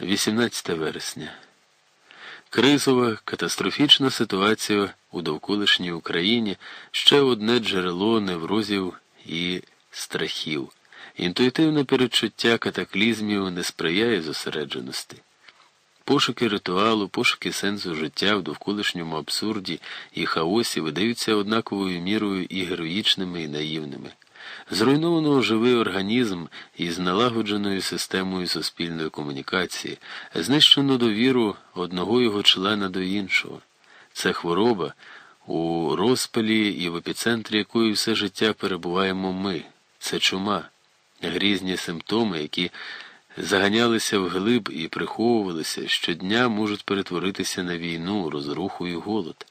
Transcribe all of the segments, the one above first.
18 вересня. Кризова, катастрофічна ситуація у довколишній Україні ще одне джерело неврозів і страхів. Інтуїтивне передчуття катаклізмів не сприяє зосередженості. Пошуки ритуалу, пошуки сенсу життя в довколишньому абсурді і хаосі видаються однаковою мірою і героїчними, і наївними. Зруйновано живий організм із налагодженою системою суспільної комунікації, знищено довіру одного його члена до іншого. Це хвороба, у розпалі і в епіцентрі якої все життя перебуваємо ми. Це чума, грізні симптоми, які заганялися вглиб і приховувалися, щодня можуть перетворитися на війну, розруху і голод.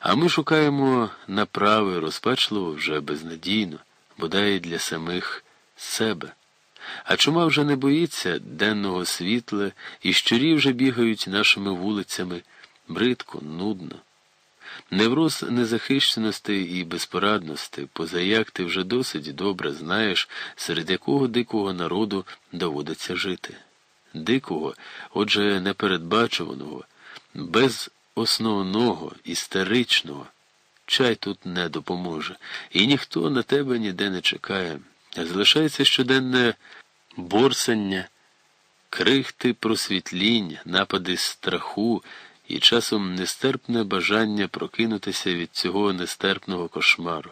А ми шукаємо направи розпачливо вже безнадійно бодай для самих себе. А чума вже не боїться денного світла, і щурі вже бігають нашими вулицями бридко, нудно. Невроз незахищеності і безпорадності, позаяк ти вже досить добре знаєш, серед якого дикого народу доводиться жити. Дикого, отже, непередбачуваного, безосновного, істеричного чай тут не допоможе, і ніхто на тебе ніде не чекає. Залишається щоденне борсання, крихти просвітлінь, напади страху і часом нестерпне бажання прокинутися від цього нестерпного кошмару,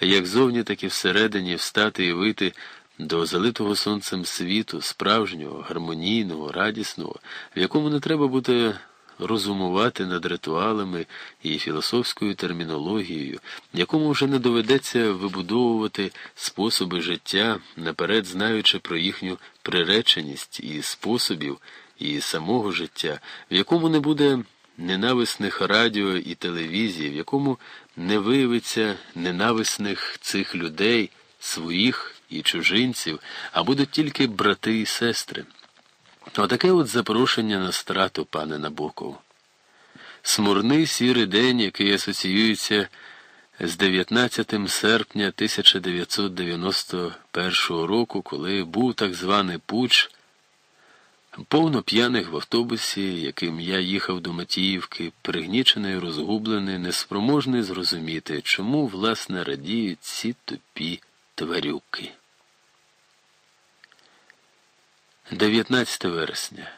як зовні, так і всередині встати і вийти до залитого сонцем світу, справжнього, гармонійного, радісного, в якому не треба бути розумувати над ритуалами і філософською термінологією, якому вже не доведеться вибудовувати способи життя, наперед знаючи про їхню приреченість і способів, і самого життя, в якому не буде ненависних радіо і телевізії, в якому не виявиться ненависних цих людей, своїх і чужинців, а будуть тільки брати і сестри. Отаке от запрошення на страту, пане Набоков. Смурний сірий день, який асоціюється з 19 серпня 1991 року, коли був так званий Пуч, повно п'яних в автобусі, яким я їхав до Матіївки, пригнічений, розгублений, неспроможний зрозуміти, чому, власне, радіють ці тупі тварюки. 19 вересня.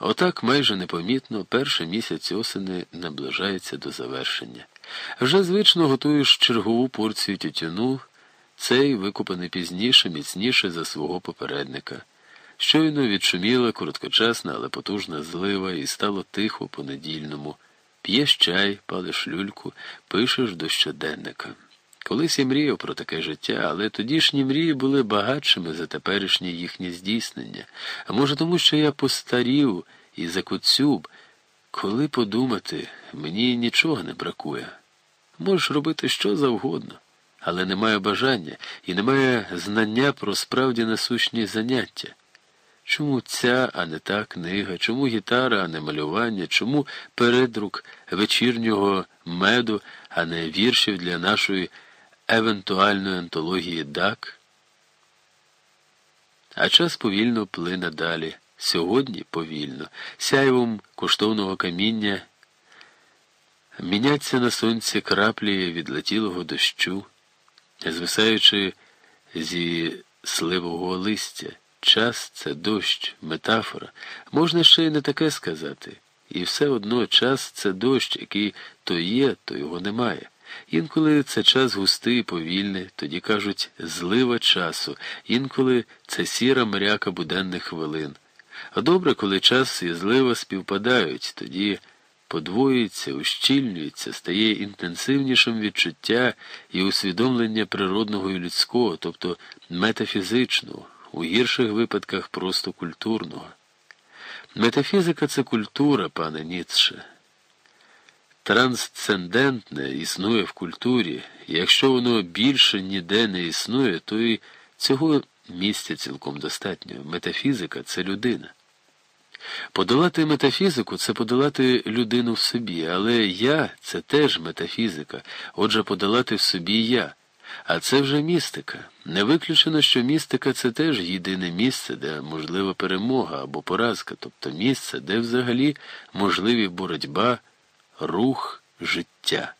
Отак майже непомітно перший місяць осени наближається до завершення. Вже звично готуєш чергову порцію тютюну, цей викупаний пізніше, міцніше за свого попередника. Щойно відшуміла короткочасна, але потужна злива, і стало тихо по недільному. П'єш чай, палиш люльку, пишеш до щоденника. Колись я мріяв про таке життя, але тодішні мрії були багатшими за теперішнє їхнє здійснення. А може, тому що я постарів і закоцюб, коли подумати, мені нічого не бракує. Можеш робити що завгодно, але немає бажання і немає знання про справді насущні заняття. Чому ця, а не та книга, чому гітара, а не малювання, чому передрук вечірнього меду, а не віршів для нашої евентуальної антології Дак. А час повільно плине далі. Сьогодні повільно, сяйвом коштовного каміння, міняться на сонці краплі відлетілого дощу, звисаючи зі сливого листя. Час це дощ, метафора. Можна ще й не таке сказати. І все одно час це дощ, який то є, то його немає. Інколи це час густий, повільний, тоді кажуть злива часу, інколи це сіра мряка буденних хвилин. А добре, коли час і злива співпадають, тоді подвоюється, ущільнюється, стає інтенсивнішим відчуття і усвідомлення природного і людського, тобто метафізичного, у гірших випадках просто культурного. Метафізика це культура, пане Ніцше трансцендентне існує в культурі, якщо воно більше ніде не існує, то і цього місця цілком достатньо. Метафізика це людина. Подолати метафізику це подолати людину в собі, але я це теж метафізика, отже, подолати в собі я. А це вже містика. Не виключено, що містика це теж єдине місце, де можлива перемога або поразка, тобто місце, де взагалі можливі боротьба, рух, життя.